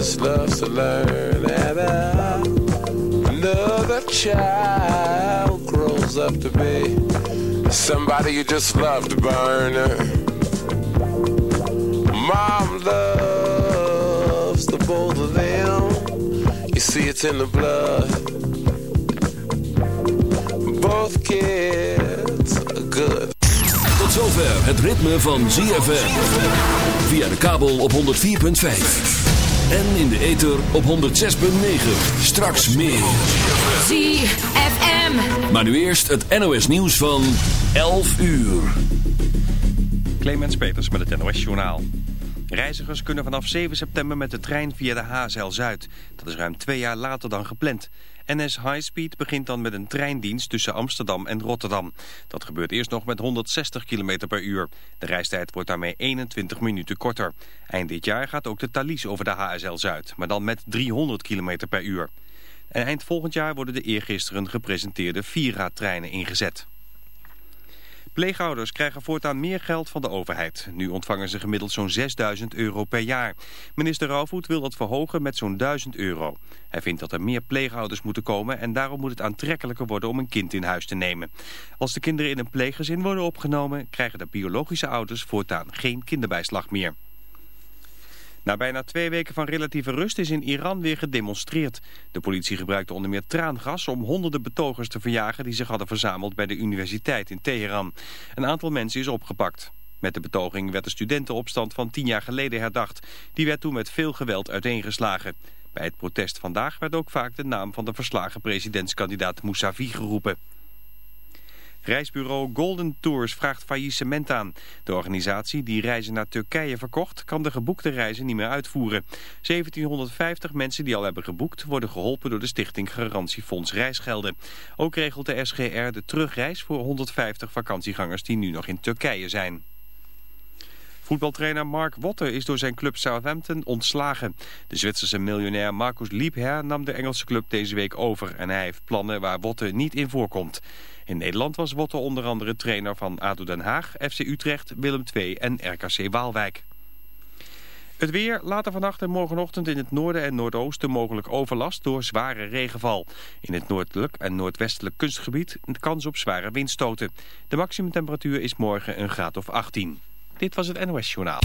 just loves to learn. And uh, another child grows up to be somebody you just love to burn. Mom loves the both of them. You see, it's in the blood. Both kids are good. Tot zover het ritme van ZFM. Via de kabel op 104.5. En in de ether op 106.9. Straks meer. ZFM. Maar nu eerst het NOS nieuws van 11 uur. Clemens Peters met het NOS Journaal. Reizigers kunnen vanaf 7 september met de trein via de HSL Zuid. Dat is ruim twee jaar later dan gepland. NS High Speed begint dan met een treindienst tussen Amsterdam en Rotterdam. Dat gebeurt eerst nog met 160 km per uur. De reistijd wordt daarmee 21 minuten korter. Eind dit jaar gaat ook de Thalys over de HSL Zuid, maar dan met 300 km per uur. En eind volgend jaar worden de eergisteren gepresenteerde Vira-treinen ingezet. Pleegouders krijgen voortaan meer geld van de overheid. Nu ontvangen ze gemiddeld zo'n 6000 euro per jaar. Minister Rauwvoet wil dat verhogen met zo'n 1000 euro. Hij vindt dat er meer pleegouders moeten komen... en daarom moet het aantrekkelijker worden om een kind in huis te nemen. Als de kinderen in een pleeggezin worden opgenomen... krijgen de biologische ouders voortaan geen kinderbijslag meer. Na bijna twee weken van relatieve rust is in Iran weer gedemonstreerd. De politie gebruikte onder meer traangas om honderden betogers te verjagen... die zich hadden verzameld bij de universiteit in Teheran. Een aantal mensen is opgepakt. Met de betoging werd de studentenopstand van tien jaar geleden herdacht. Die werd toen met veel geweld uiteengeslagen. Bij het protest vandaag werd ook vaak de naam van de verslagen presidentskandidaat Mousavi geroepen. Reisbureau Golden Tours vraagt faillissement aan. De organisatie die reizen naar Turkije verkocht kan de geboekte reizen niet meer uitvoeren. 1750 mensen die al hebben geboekt worden geholpen door de stichting Garantiefonds Reisgelden. Ook regelt de SGR de terugreis voor 150 vakantiegangers die nu nog in Turkije zijn. Voetbaltrainer Mark Wotter is door zijn club Southampton ontslagen. De Zwitserse miljonair Marcus Liebherr nam de Engelse club deze week over... en hij heeft plannen waar Wotter niet in voorkomt. In Nederland was Wotter onder andere trainer van ADO Den Haag, FC Utrecht, Willem II en RKC Waalwijk. Het weer, later vannacht en morgenochtend in het noorden en noordoosten mogelijk overlast door zware regenval. In het noordelijk en noordwestelijk kunstgebied een kans op zware windstoten. De maximumtemperatuur is morgen een graad of 18. Dit was het NOS Journaal.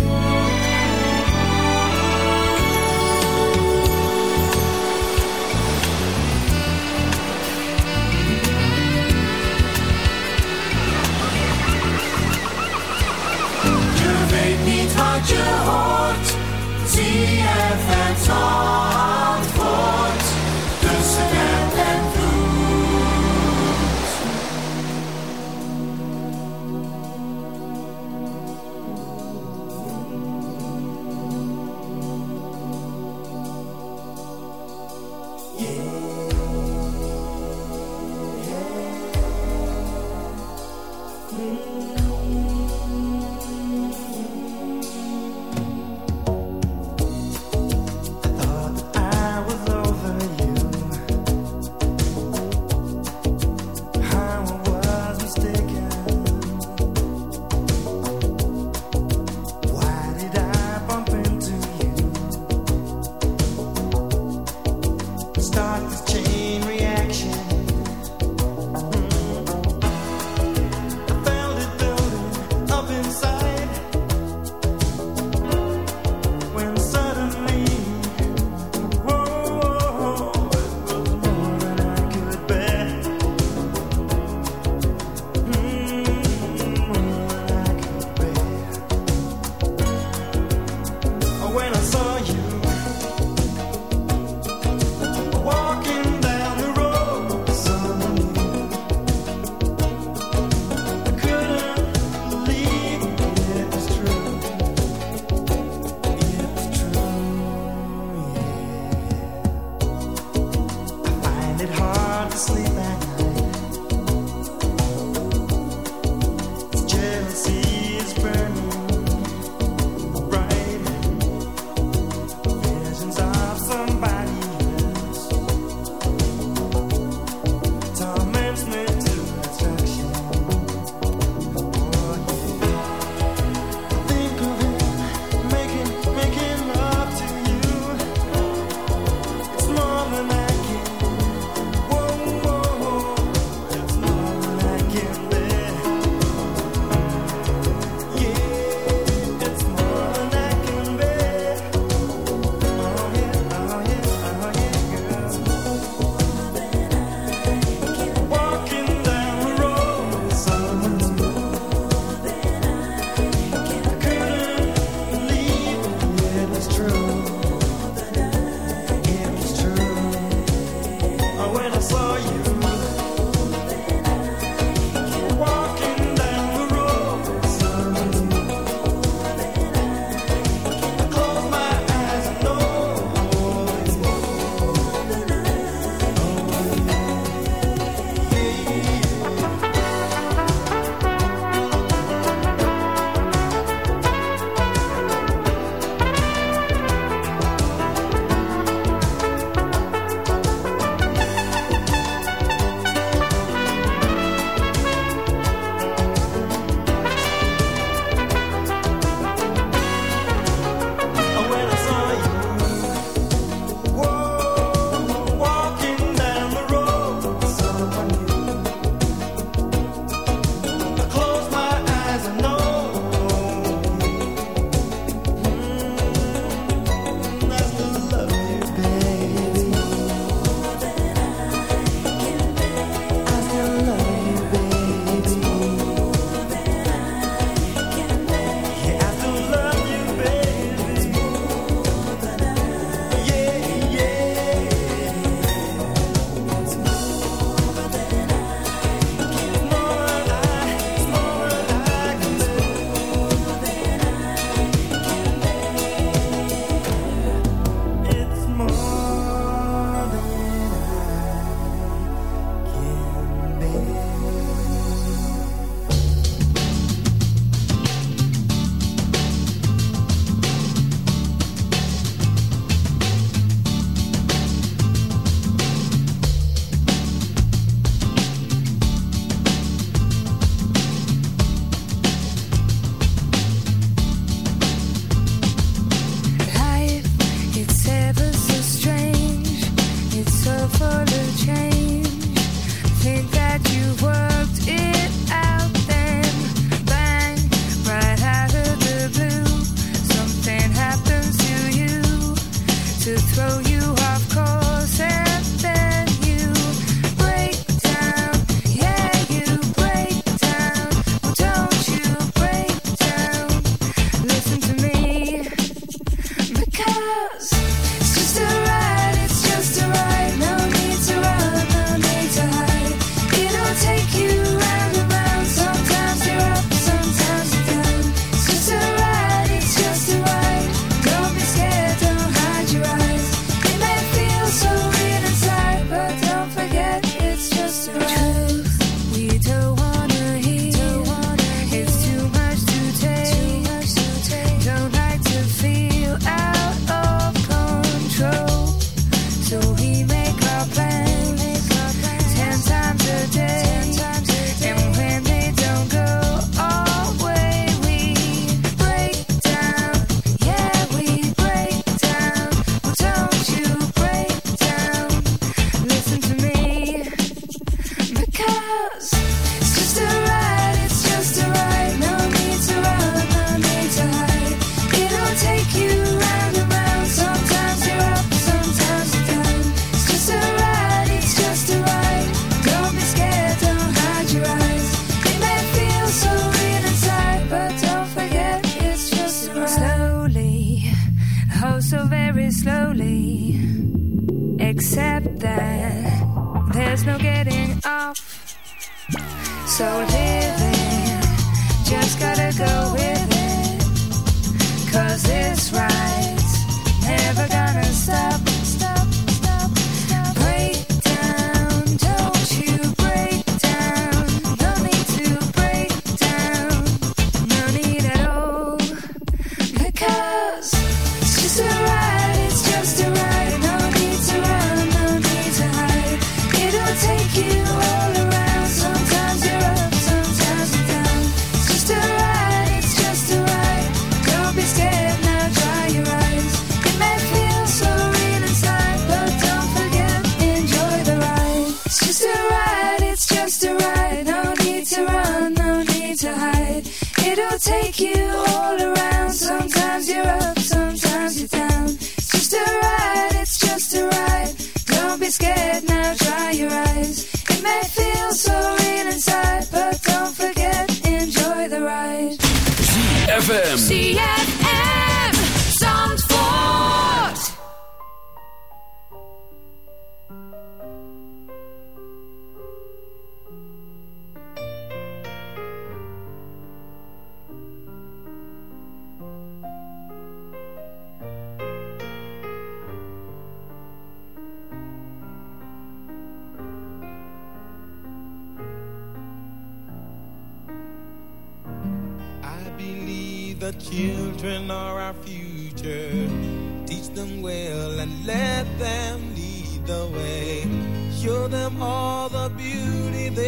ZFM.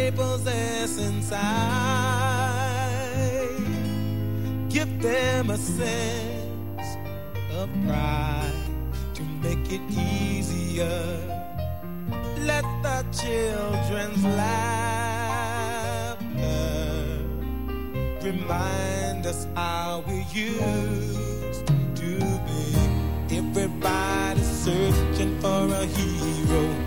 they possess inside. Give them a sense of pride to make it easier. Let the children's laughter remind us how we used to be. Everybody's searching for a hero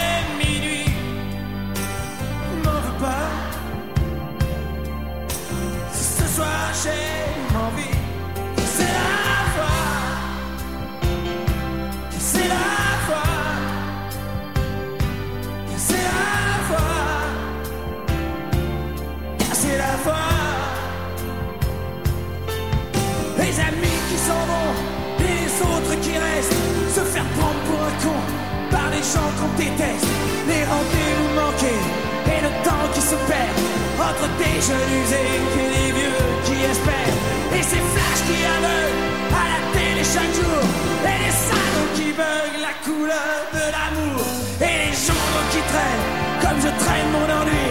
se faire prendre pour un con par les gens qu'on déteste. Les rendez-vous manqués et le temps qui se perd entre des jeunes usés et des vieux qui espèrent. Et ces flashs qui aveuglent à la télé chaque jour. Et les salons qui veulent la couleur de l'amour. Et les journaux qui traînent comme je traîne mon ennui.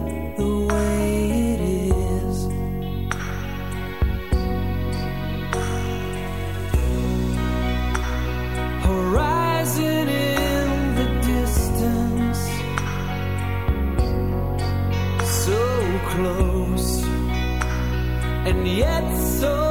yet so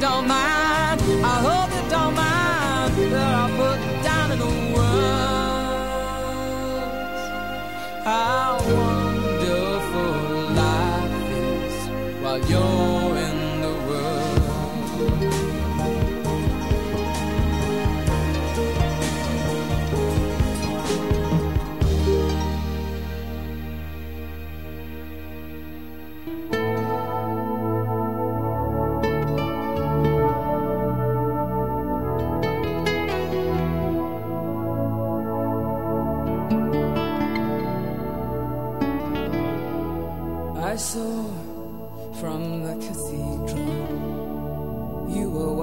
don't mind. I hope you don't mind that I put down in the words how wonderful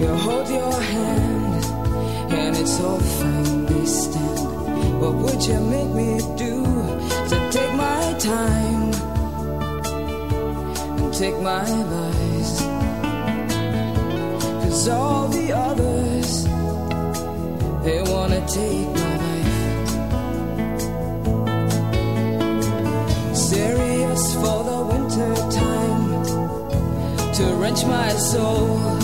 You hold your hand, and it's all fine distant. What would you make me do to take my time and take my lies? Cause all the others, they wanna take my life. Serious for the winter time to wrench my soul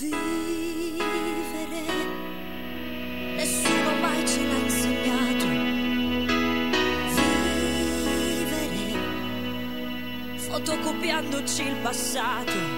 Vivere, nessuno mai ce l'ha insegnato. Vivere, fotocopiandoci il passato.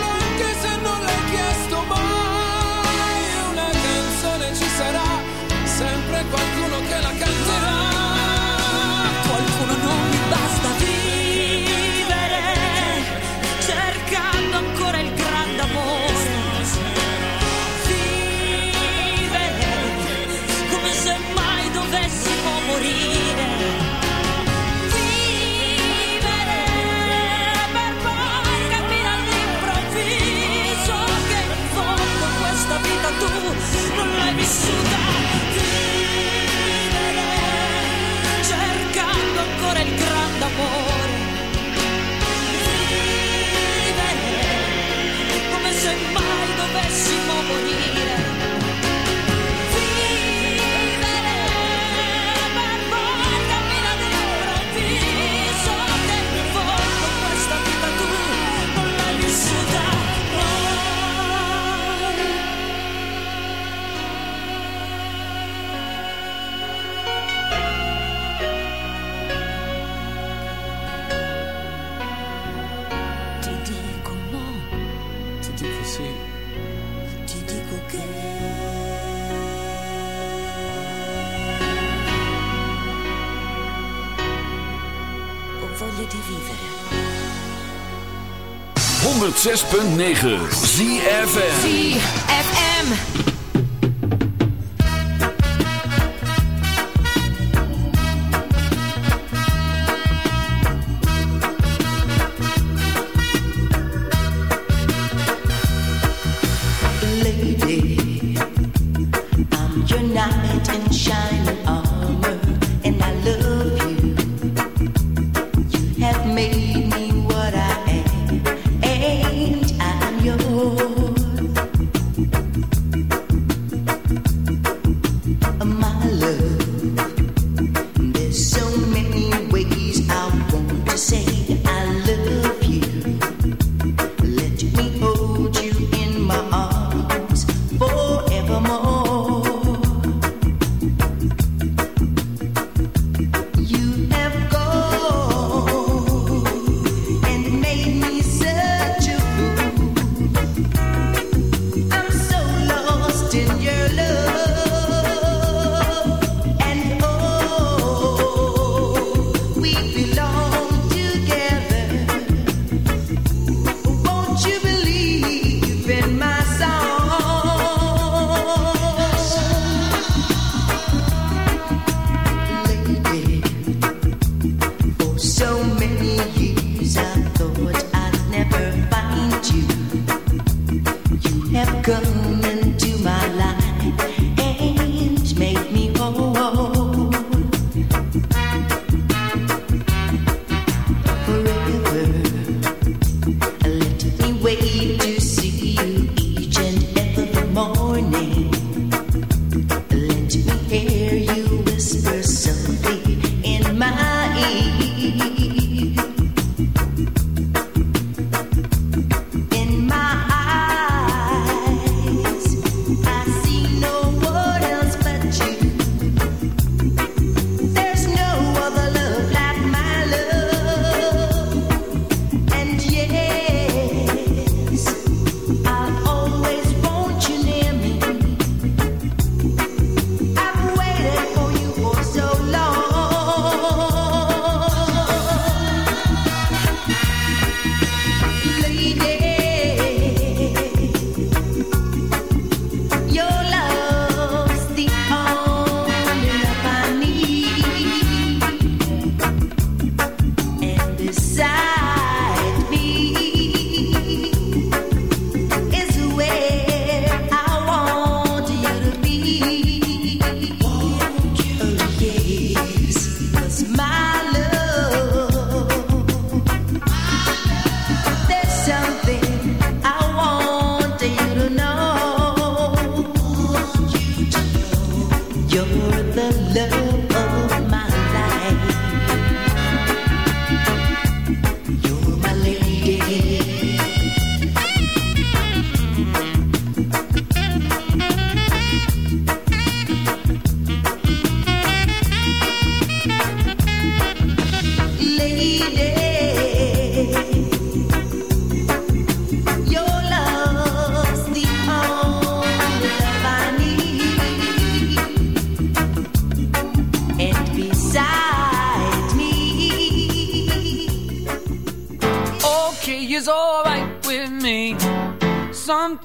se mai dovessimo morire. 106.9 ZFM ZFM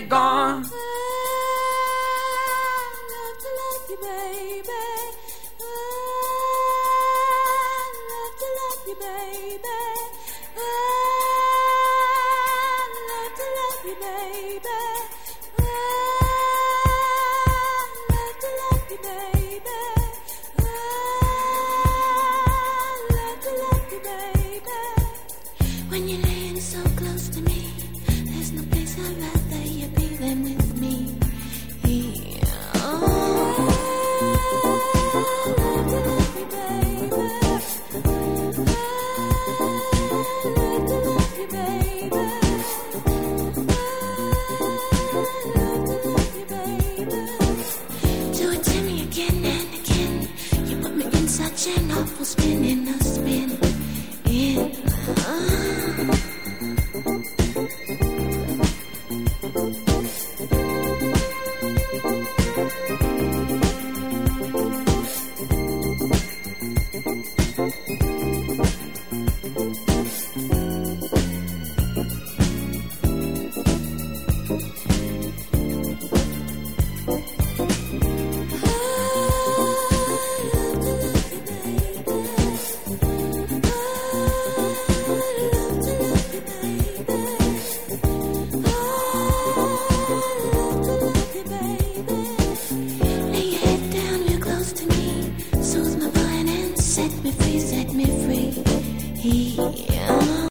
Gone.